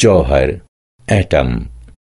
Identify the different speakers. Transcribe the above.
Speaker 1: Johar atom.